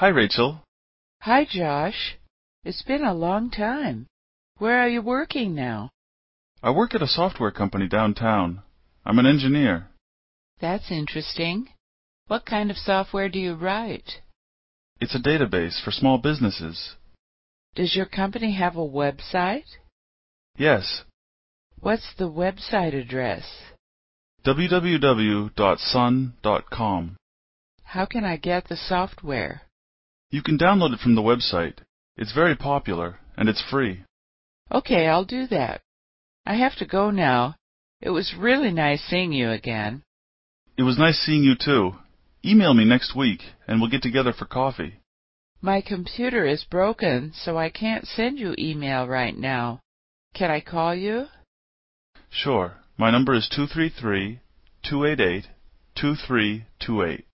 Hi, Rachel. Hi, Josh. It's been a long time. Where are you working now? I work at a software company downtown. I'm an engineer. That's interesting. What kind of software do you write? It's a database for small businesses. Does your company have a website? Yes. What's the website address? www.sun.com. How can I get the software? You can download it from the website. It's very popular, and it's free. Okay, I'll do that. I have to go now. It was really nice seeing you again. It was nice seeing you too. Email me next week, and we'll get together for coffee. My computer is broken, so I can't send you email right now. Can I call you? Sure. My number is two three three two eight eight two three two eight.